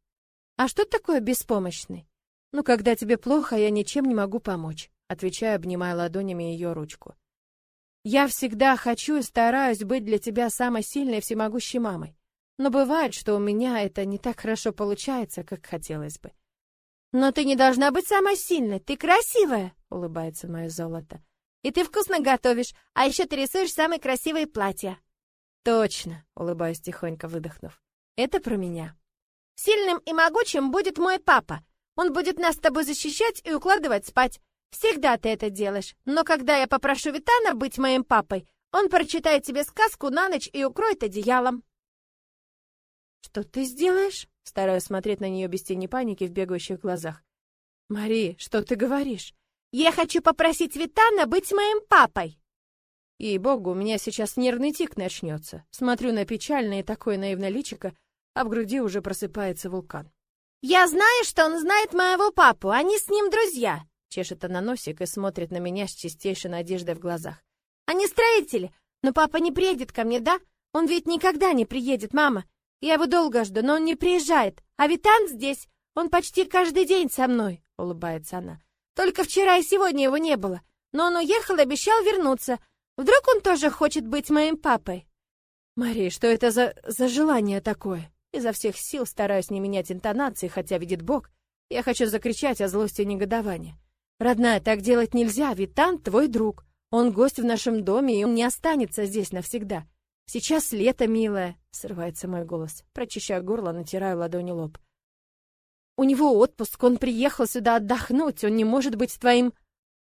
[SPEAKER 1] А что такое беспомощный? Ну, когда тебе плохо, я ничем не могу помочь, отвечаю, обнимая ладонями ее ручку. Я всегда хочу и стараюсь быть для тебя самой сильной и всемогущей мамой. Но бывает, что у меня это не так хорошо получается, как хотелось бы. Но ты не должна быть самой сильной, ты красивая, улыбается мое золото. И ты вкусно готовишь, а еще ты рисуешь самые красивые платья. Точно, улыбаюсь тихонько, выдохнув. Это про меня. Сильным и могучим будет мой папа. Он будет нас с тобой защищать и укладывать спать. Всегда ты это делаешь. Но когда я попрошу Витана быть моим папой, он прочитает тебе сказку на ночь и укроет одеялом. Что ты сделаешь? Стараюсь смотреть на нее без тени паники в бегающих глазах. Мари, что ты говоришь? Я хочу попросить Витана быть моим папой. И богу, у меня сейчас нервный тик начнется. Смотрю на печальное и такое наивное личико, а в груди уже просыпается вулкан. «Я знаю, что он знает моего папу, они с ним друзья!» Чешет она носик и смотрит на меня с чистейшей надеждой в глазах. «Они строители, но папа не приедет ко мне, да? Он ведь никогда не приедет, мама. Я его долго жду, но он не приезжает. А Витан здесь, он почти каждый день со мной», — улыбается она. «Только вчера и сегодня его не было. Но он уехал и обещал вернуться. Вдруг он тоже хочет быть моим папой?» «Мария, что это за, за желание такое?» Изо всех сил стараюсь не менять интонации, хотя видит Бог. Я хочу закричать о злости и негодовании. Родная, так делать нельзя, ведь Тан твой друг. Он гость в нашем доме, и он не останется здесь навсегда. Сейчас лето, милая, срывается мой голос. Прочищаю горло, натираю ладони лоб. У него отпуск, он приехал сюда отдохнуть, он не может быть твоим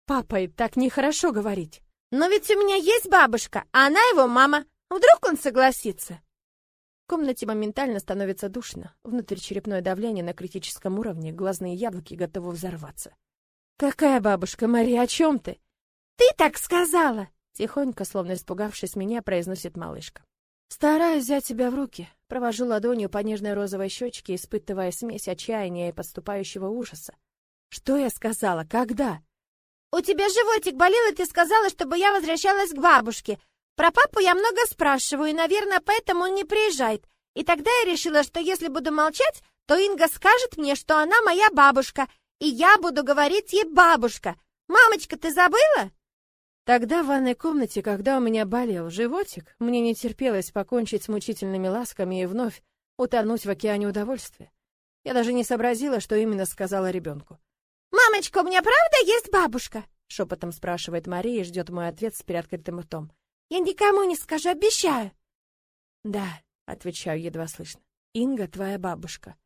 [SPEAKER 1] папой, так нехорошо говорить. Но ведь у меня есть бабушка, а она его мама. Вдруг он согласится? В комнате моментально становится душно. Внутричерепное давление на критическом уровне, глазные яблоки готовы взорваться. «Какая бабушка, Мария, о чем ты?» «Ты так сказала!» Тихонько, словно испугавшись меня, произносит малышка. Стараюсь взять себя в руки, провожу ладонью по нежной розовой щечке, испытывая смесь отчаяния и подступающего ужаса. Что я сказала? Когда? У тебя животик болел, и ты сказала, чтобы я возвращалась к бабушке. Про папу я много спрашиваю, и, наверное, поэтому он не приезжает. И тогда я решила, что если буду молчать, то Инга скажет мне, что она моя бабушка, и я буду говорить ей бабушка. Мамочка, ты забыла? Тогда в ванной комнате, когда у меня болел животик, мне не терпелось покончить с мучительными ласками и вновь утонуть в океане удовольствия. Я даже не сообразила, что именно сказала ребенку. «Мамочка, у меня правда есть бабушка?» Шепотом спрашивает Мария и ждет мой ответ с приоткрытым ртом. Я никому не скажу, обещаю. Да, отвечаю едва слышно. Инга твоя бабушка.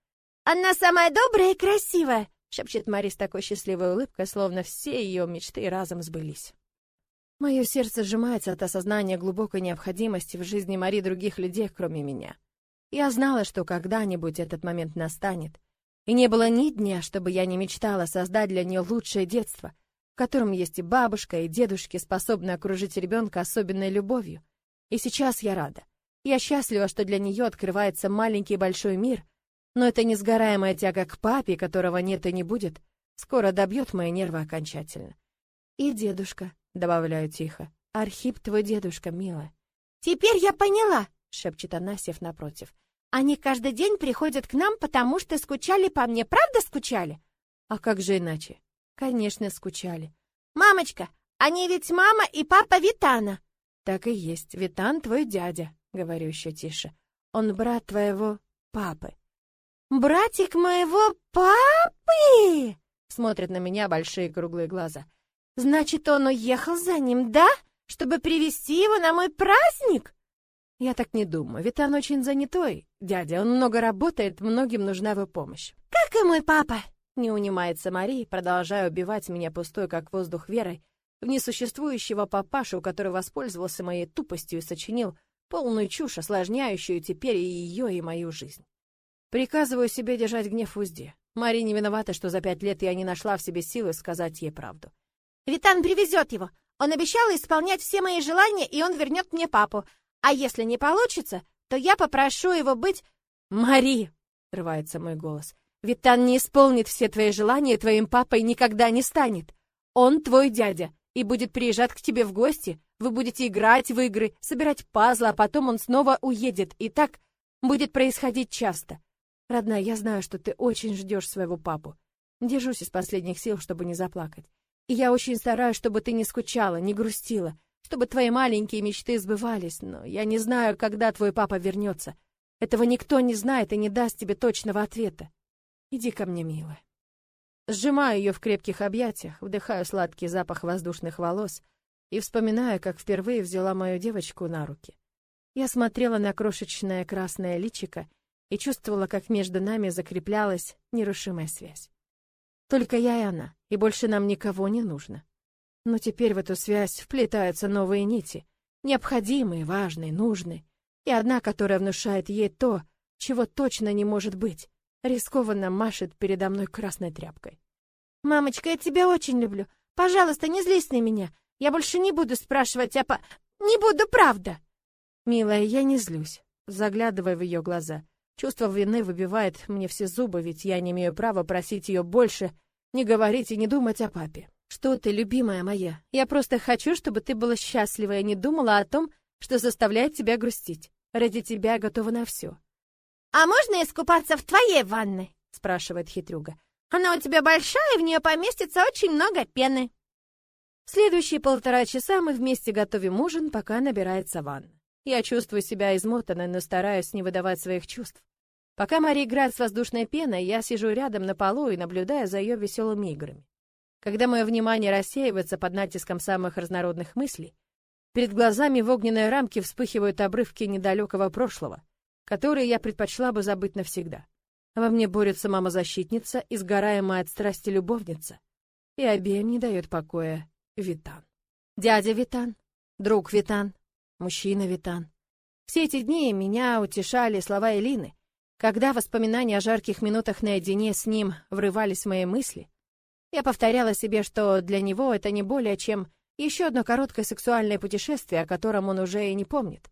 [SPEAKER 1] Она самая добрая и красивая, шепчет Мари с такой счастливой улыбкой, словно все ее мечты разом сбылись. Мое сердце сжимается от осознания глубокой необходимости в жизни Мари других людей, кроме меня. Я знала, что когда-нибудь этот момент настанет, и не было ни дня, чтобы я не мечтала создать для нее лучшее детство, в котором есть и бабушка, и дедушки, способные окружить ребенка особенной любовью. И сейчас я рада. Я счастлива, что для нее открывается маленький большой мир, но эта несгораемая тяга к папе, которого нет и не будет, скоро добьет мои нервы окончательно. И дедушка, добавляю тихо. Архип твой дедушка, милая.
[SPEAKER 2] Теперь я поняла, шепчет она, сев напротив. Они каждый день приходят к нам, потому что скучали по мне. Правда скучали?
[SPEAKER 1] А как же иначе? Конечно, скучали.
[SPEAKER 2] Мамочка, они ведь мама и папа Витана.
[SPEAKER 1] Так и есть. Витан твой дядя, говорю еще тише. Он брат твоего папы.
[SPEAKER 2] Братик моего папы?
[SPEAKER 1] Смотрят на меня большие круглые глаза.
[SPEAKER 2] Значит, он уехал за ним, да? Чтобы привести его на мой праздник?
[SPEAKER 1] Я так не думаю, ведь он очень занятой. Дядя, он много работает, многим нужна его помощь.
[SPEAKER 2] Как и мой папа.
[SPEAKER 1] Не унимается Мария, продолжая убивать меня пустой, как воздух верой, в несуществующего папашу, который воспользовался моей тупостью и сочинил полную чушь, осложняющую теперь и ее, и мою жизнь. Приказываю себе держать гнев в узде. Мария не виновата, что за пять лет я не нашла в себе силы сказать ей правду.
[SPEAKER 2] Витан привезет его. Он обещал исполнять все мои желания, и он вернет мне папу. А если не получится, то я попрошу его быть...
[SPEAKER 1] Мари, рвается мой голос. Витан не исполнит все твои желания, твоим папой никогда не станет. Он твой дядя и будет приезжать к тебе в гости. Вы будете играть в игры, собирать пазлы, а потом он снова уедет. И так будет происходить часто. Родная, я знаю, что ты очень ждешь своего папу. Держусь из последних сил, чтобы не заплакать. И я очень стараюсь, чтобы ты не скучала, не грустила, чтобы твои маленькие мечты сбывались, но я не знаю, когда твой папа вернется. Этого никто не знает и не даст тебе точного ответа. Иди ко мне, милая. Сжимаю ее в крепких объятиях, вдыхаю сладкий запах воздушных волос и вспоминаю, как впервые взяла мою девочку на руки. Я смотрела на крошечное красное личико и чувствовала, как между нами закреплялась нерушимая связь. Только я и она, и больше нам никого не нужно. Но теперь в эту связь вплетаются новые нити, необходимые, важные, нужные, и одна, которая внушает ей то, чего точно не может быть, рискованно машет передо мной красной тряпкой.
[SPEAKER 2] «Мамочка, я тебя очень люблю. Пожалуйста, не злись на меня. Я больше не буду спрашивать, а по... Не буду, правда!»
[SPEAKER 1] «Милая, я не злюсь», заглядывая в ее глаза. Чувство вины выбивает мне все зубы, ведь я не имею права просить ее больше не говорить и не думать о папе. Что ты, любимая моя? Я просто хочу, чтобы ты была счастлива и не думала о том, что заставляет тебя грустить. Ради тебя готова на все.
[SPEAKER 2] А можно искупаться в твоей ванной? спрашивает хитрюга. Она у тебя большая, и в нее поместится очень много пены.
[SPEAKER 1] Следующие полтора часа мы вместе готовим ужин, пока набирается ванна. Я чувствую себя измотанной, но стараюсь не выдавать своих чувств. Пока Мария играет с воздушной пеной, я сижу рядом на полу и наблюдаю за ее веселыми играми. Когда мое внимание рассеивается под натиском самых разнородных мыслей, перед глазами в огненной рамке вспыхивают обрывки недалекого прошлого, которые я предпочла бы забыть навсегда. Во мне борется мама-защитница, изгораемая от страсти любовница, и обеим не дает покоя Витан. Дядя Витан, друг Витан, мужчина Витан. Все эти дни меня утешали слова Элины. Когда воспоминания о жарких минутах наедине с ним врывались в мои мысли, я повторяла себе, что для него это не более чем еще одно короткое сексуальное путешествие, о котором он уже и не помнит.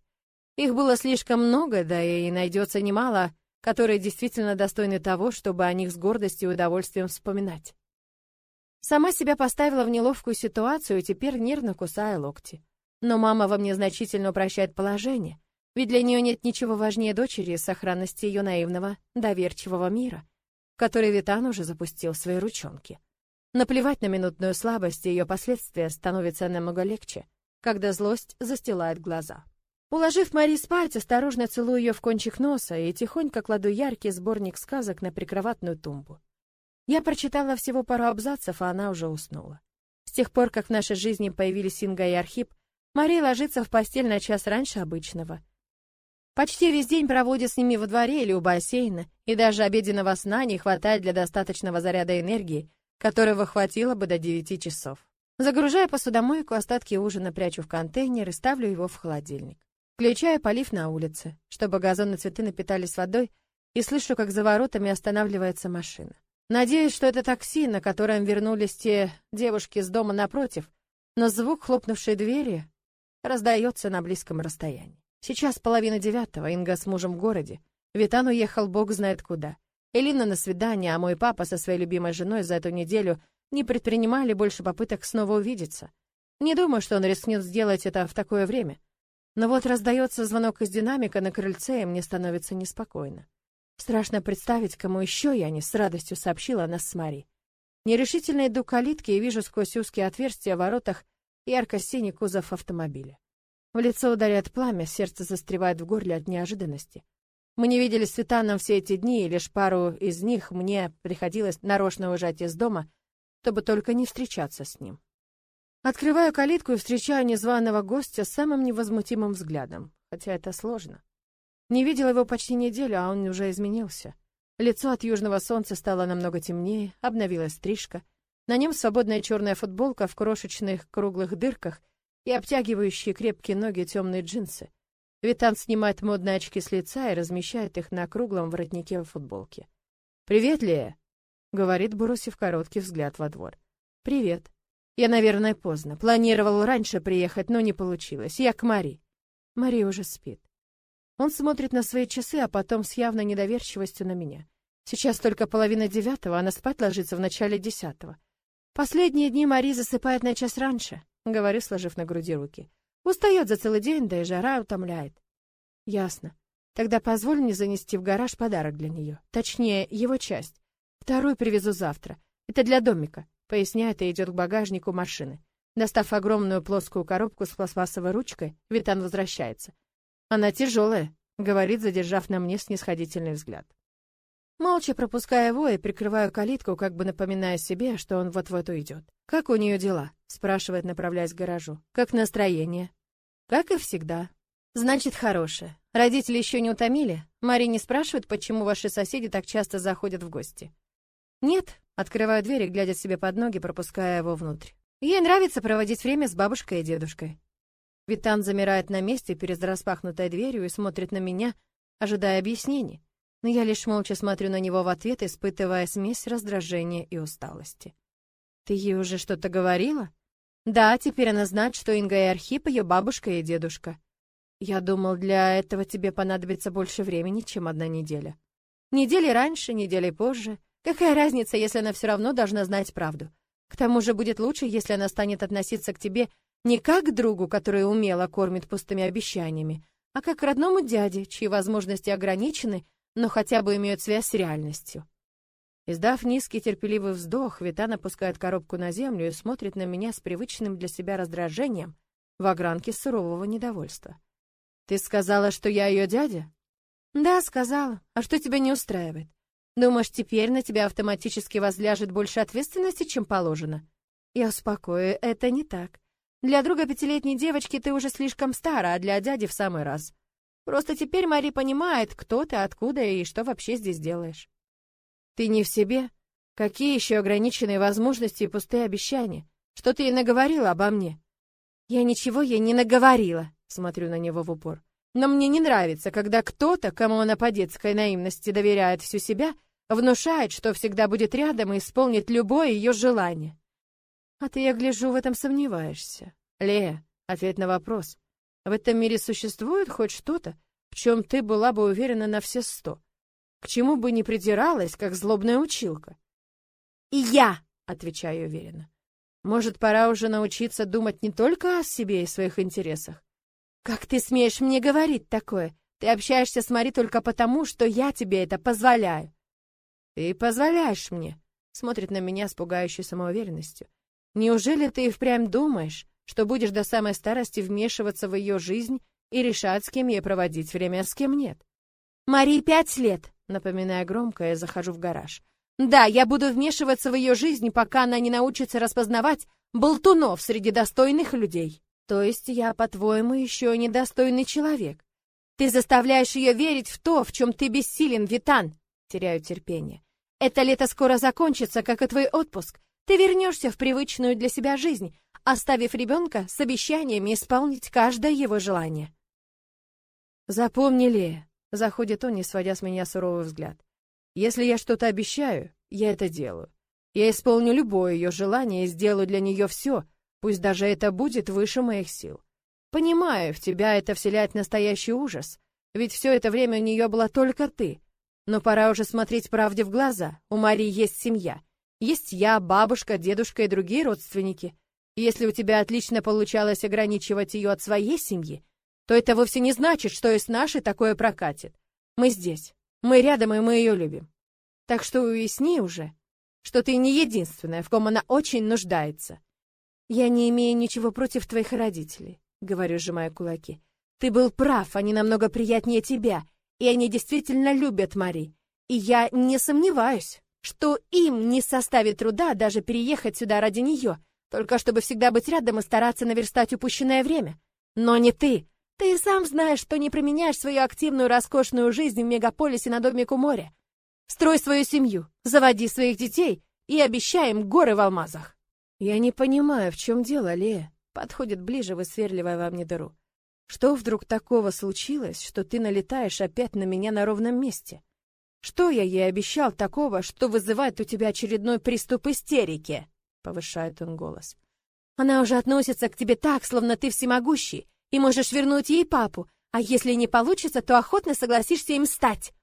[SPEAKER 1] Их было слишком много, да и найдется немало, которые действительно достойны того, чтобы о них с гордостью и удовольствием вспоминать. Сама себя поставила в неловкую ситуацию и теперь нервно кусая локти. Но мама во мне значительно упрощает положение, ведь для нее нет ничего важнее дочери сохранности ее наивного, доверчивого мира, который Витан уже запустил свои ручонки. Наплевать на минутную слабость и ее последствия становится намного легче, когда злость застилает глаза. Уложив Мари спать, осторожно целую ее в кончик носа и тихонько кладу яркий сборник сказок на прикроватную тумбу. Я прочитала всего пару абзацев, а она уже уснула. С тех пор, как в нашей жизни появились Инга и Архип, Мария ложится в постель на час раньше обычного. Почти весь день проводит с ними во дворе или у бассейна, и даже обеденного сна не хватает для достаточного заряда энергии, которого хватило бы до девяти часов. Загружая посудомойку, остатки ужина прячу в контейнер и ставлю его в холодильник. Включаю полив на улице, чтобы газонные цветы напитались водой, и слышу, как за воротами останавливается машина. Надеюсь, что это такси, на котором вернулись те девушки с дома напротив, но звук хлопнувшей двери раздается на близком расстоянии. Сейчас половина девятого, Инга с мужем в городе. Витан уехал бог знает куда. Элина на свидание, а мой папа со своей любимой женой за эту неделю не предпринимали больше попыток снова увидеться. Не думаю, что он рискнет сделать это в такое время. Но вот раздается звонок из динамика на крыльце, и мне становится неспокойно. Страшно представить, кому еще я не с радостью сообщила о нас с Мари. Нерешительно иду к калитке и вижу сквозь узкие отверстия в воротах ярко-синий кузов автомобиля. В лицо ударяет пламя, сердце застревает в горле от неожиданности. Мы не виделись с Витаном все эти дни, и лишь пару из них мне приходилось нарочно уезжать из дома, чтобы только не встречаться с ним. Открываю калитку и встречаю незваного гостя с самым невозмутимым взглядом, хотя это сложно. Не видела его почти неделю, а он уже изменился. Лицо от южного солнца стало намного темнее, обновилась стрижка. На нем свободная черная футболка в крошечных круглых дырках — и обтягивающие крепкие ноги темные джинсы. Витан снимает модные очки с лица и размещает их на круглом воротнике в футболке. «Привет, Лея!» — говорит, бросив короткий взгляд во двор. «Привет. Я, наверное, поздно. Планировал раньше приехать, но не получилось. Я к Мари. Мари уже спит. Он смотрит на свои часы, а потом с явной недоверчивостью на меня. Сейчас только половина девятого, она спать ложится в начале десятого. Последние дни Мари засыпает на час раньше. Говорю, сложив на груди руки. Устает за целый день, да и жара утомляет. Ясно. Тогда позволь мне занести в гараж подарок для нее. Точнее, его часть. Вторую привезу завтра. Это для домика. Поясняет и идет к багажнику машины. Достав огромную плоскую коробку с пластмассовой ручкой, Витан возвращается. Она тяжелая, говорит, задержав на мне снисходительный взгляд. Молча пропуская его и прикрываю калитку, как бы напоминая себе, что он вот-вот уйдет. «Как у нее дела?» — спрашивает, направляясь к гаражу. «Как настроение?» «Как и всегда». «Значит, хорошее. Родители еще не утомили? Мари не спрашивает, почему ваши соседи так часто заходят в гости?» «Нет», — открываю дверь и, глядя себе под ноги, пропуская его внутрь. «Ей нравится проводить время с бабушкой и дедушкой». Витан замирает на месте перед распахнутой дверью и смотрит на меня, ожидая объяснений но я лишь молча смотрю на него в ответ, испытывая смесь раздражения и усталости. «Ты ей уже что-то говорила?» «Да, теперь она знает, что Инга и Архип — ее бабушка и дедушка». «Я думал, для этого тебе понадобится больше времени, чем одна неделя». «Недели раньше, недели позже. Какая разница, если она все равно должна знать правду? К тому же будет лучше, если она станет относиться к тебе не как к другу, который умело кормит пустыми обещаниями, а как к родному дяде, чьи возможности ограничены, но хотя бы имеют связь с реальностью. Издав низкий терпеливый вздох, Витан опускает коробку на землю и смотрит на меня с привычным для себя раздражением в огранке сурового недовольства. «Ты сказала, что я ее дядя?» «Да, сказала. А что тебя не устраивает? Думаешь, теперь на тебя автоматически возляжет больше ответственности, чем положено?» «Я успокою, это не так. Для друга пятилетней девочки ты уже слишком стара, а для дяди в самый раз. Просто теперь Мари понимает, кто ты, откуда и что вообще здесь делаешь. Ты не в себе? Какие еще ограниченные возможности и пустые обещания? Что ты ей наговорила обо мне? Я ничего ей не наговорила, смотрю на него в упор. Но мне не нравится, когда кто-то, кому она по детской наивности доверяет всю себя, внушает, что всегда будет рядом и исполнит любое ее желание. А ты, я гляжу, в этом сомневаешься. Лея, ответ на вопрос. В этом мире существует хоть что-то, в чем ты была бы уверена на все сто? К чему бы не придиралась, как злобная училка? И я, отвечаю уверенно. Может, пора уже научиться думать не только о себе и своих интересах? Как ты смеешь мне говорить такое? Ты общаешься с Мари только потому, что я тебе это позволяю. Ты позволяешь мне, смотрит на меня с пугающей самоуверенностью. Неужели ты и впрямь думаешь, что будешь до самой старости вмешиваться в ее жизнь и решать, с кем ей проводить время, а с кем нет. «Марии пять лет», — напоминая громко, я захожу в гараж. «Да, я буду вмешиваться в ее жизнь, пока она не научится распознавать болтунов среди достойных людей. То есть я, по-твоему, еще недостойный человек. Ты заставляешь ее верить в то, в чем ты бессилен, Витан!» Теряю терпение. «Это лето скоро закончится, как и твой отпуск. Ты вернешься в привычную для себя жизнь, оставив ребенка с обещаниями исполнить каждое его желание. Запомни, Лея, заходит он, не сводя с меня суровый взгляд. Если я что-то обещаю, я это делаю. Я исполню любое ее желание и сделаю для нее все, пусть даже это будет выше моих сил. Понимаю, в тебя это вселяет настоящий ужас, ведь все это время у нее была только ты. Но пора уже смотреть правде в глаза. У Марии есть семья. Есть я, бабушка, дедушка и другие родственники. Если у тебя отлично получалось ограничивать ее от своей семьи, то это вовсе не значит, что и с нашей такое прокатит. Мы здесь. Мы рядом, и мы ее любим. Так что уясни уже, что ты не единственная, в ком она очень нуждается. Я не имею ничего против твоих родителей, говорю, сжимая кулаки. Ты был прав, они намного приятнее тебя, и они действительно любят Мари. И я не сомневаюсь, что им не составит труда даже переехать сюда ради нее, только чтобы всегда быть рядом и стараться наверстать упущенное время. Но не ты. Ты сам знаешь, что не применяешь свою активную, роскошную жизнь в мегаполисе на домик у моря. Строй свою семью, заводи своих детей и обещай им горы в алмазах. Я не понимаю, в чем дело, Лея. Подходит ближе, высверливая во мне дыру. Что вдруг такого случилось, что ты налетаешь опять на меня на ровном месте? Что я ей обещал такого, что вызывает у тебя очередной приступ истерики? Повышает он голос. Она уже относится к тебе так, словно ты всемогущий, и можешь вернуть ей папу, а если не получится, то охотно согласишься им стать.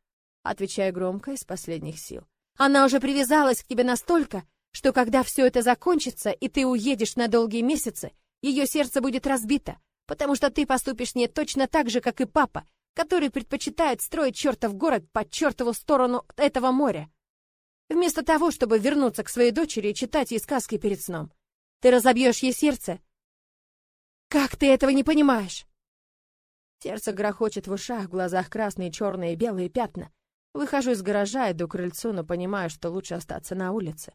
[SPEAKER 1] Отвечаю громко из последних сил. Она уже привязалась к тебе настолько, что когда все это закончится, и ты уедешь на долгие месяцы, ее сердце будет разбито, потому что ты поступишь не точно так же, как и папа, который предпочитает строить чертов город по чертову сторону этого моря. Вместо того, чтобы вернуться к своей дочери и читать ей сказки перед сном. Ты разобьешь ей сердце. Как ты этого не понимаешь? Сердце грохочет в ушах, в глазах красные, черные и белые пятна. Выхожу из гаража, иду к крыльцу, но понимаю, что лучше остаться на улице.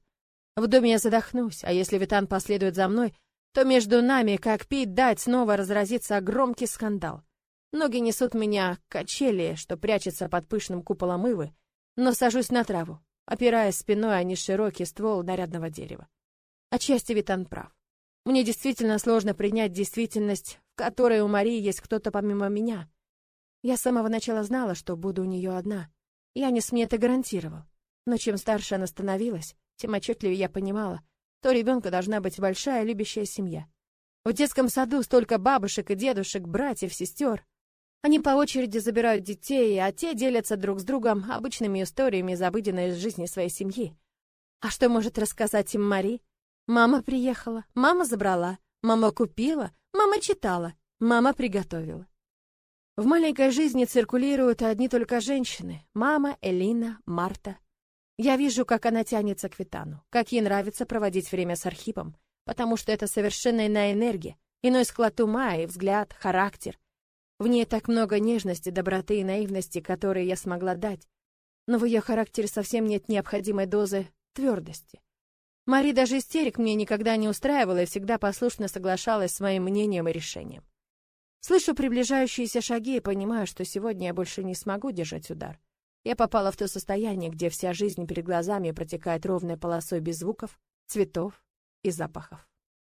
[SPEAKER 1] В доме я задохнусь, а если Витан последует за мной, то между нами, как пить дать, снова разразится громкий скандал. Ноги несут меня к качели, что прячется под пышным куполом ивы, но сажусь на траву, опираясь спиной о неширокий ствол нарядного дерева. Отчасти Витан прав. Мне действительно сложно принять действительность, в которой у Марии есть кто-то помимо меня. Я с самого начала знала, что буду у нее одна. Янис мне это гарантировал. Но чем старше она становилась, тем отчетливее я понимала, то ребенка должна быть большая любящая семья. В детском саду столько бабушек и дедушек, братьев, сестер. Они по очереди забирают детей, а те делятся друг с другом обычными историями из обыденной жизни своей семьи. А что может рассказать им Мари? Мама приехала, мама забрала, мама купила, мама читала, мама приготовила. В маленькой жизни циркулируют одни только женщины: мама, Элина, Марта. Я вижу, как она тянется к Витану, как ей нравится проводить время с Архипом, потому что это совершенно иная энергия, иной склад ума и взгляд, характер. В ней так много нежности, доброты и наивности, которые я смогла дать, но в ее характере совсем нет необходимой дозы твердости. Мари даже истерик мне никогда не устраивала и всегда послушно соглашалась с моим мнением и решением. Слышу приближающиеся шаги и понимаю, что сегодня я больше не смогу держать удар. Я попала в то состояние, где вся жизнь перед глазами протекает ровной полосой без звуков, цветов и запахов.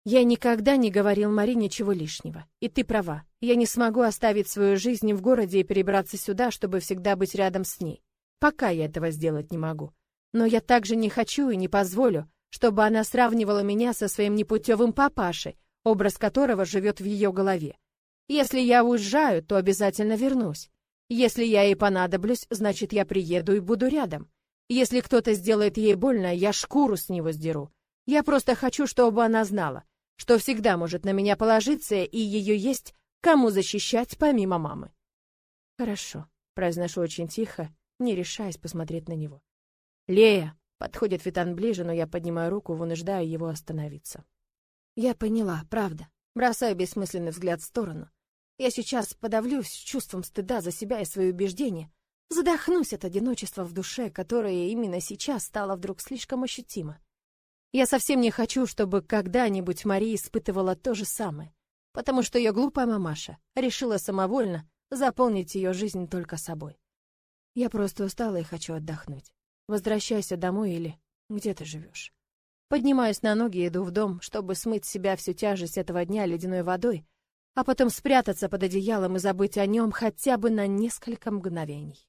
[SPEAKER 1] Я никогда не говорил Мари ничего лишнего. И ты права. Я не смогу оставить свою жизнь в городе и перебраться сюда, чтобы всегда быть рядом с ней. Пока я этого сделать не могу. Но я также не хочу и не позволю, чтобы она сравнивала меня со своим непутевым папашей, образ которого живет в ее голове. Если я уезжаю, то обязательно вернусь. Если я ей понадоблюсь, значит, я приеду и буду рядом. Если кто-то сделает ей больно, я шкуру с него сдеру. Я просто хочу, чтобы она знала, что всегда может на меня положиться, и ее есть кому защищать помимо мамы. Хорошо, произношу очень тихо, не решаясь посмотреть на него. Лея, подходит Витан ближе, но я поднимаю руку, вынуждаю его остановиться. Я поняла, правда. Бросаю бессмысленный взгляд в сторону. Я сейчас подавлюсь чувством стыда за себя и свои убеждения, задохнусь от одиночества в душе, которое именно сейчас стало вдруг слишком ощутимо. Я совсем не хочу, чтобы когда-нибудь Мария испытывала то же самое, потому что ее глупая мамаша решила самовольно заполнить ее жизнь только собой. Я просто устала и хочу отдохнуть. Возвращайся домой или где ты живешь. Поднимаюсь на ноги и иду в дом, чтобы смыть с себя всю тяжесть этого дня ледяной водой, а потом спрятаться под одеялом и забыть о нем хотя бы на несколько мгновений.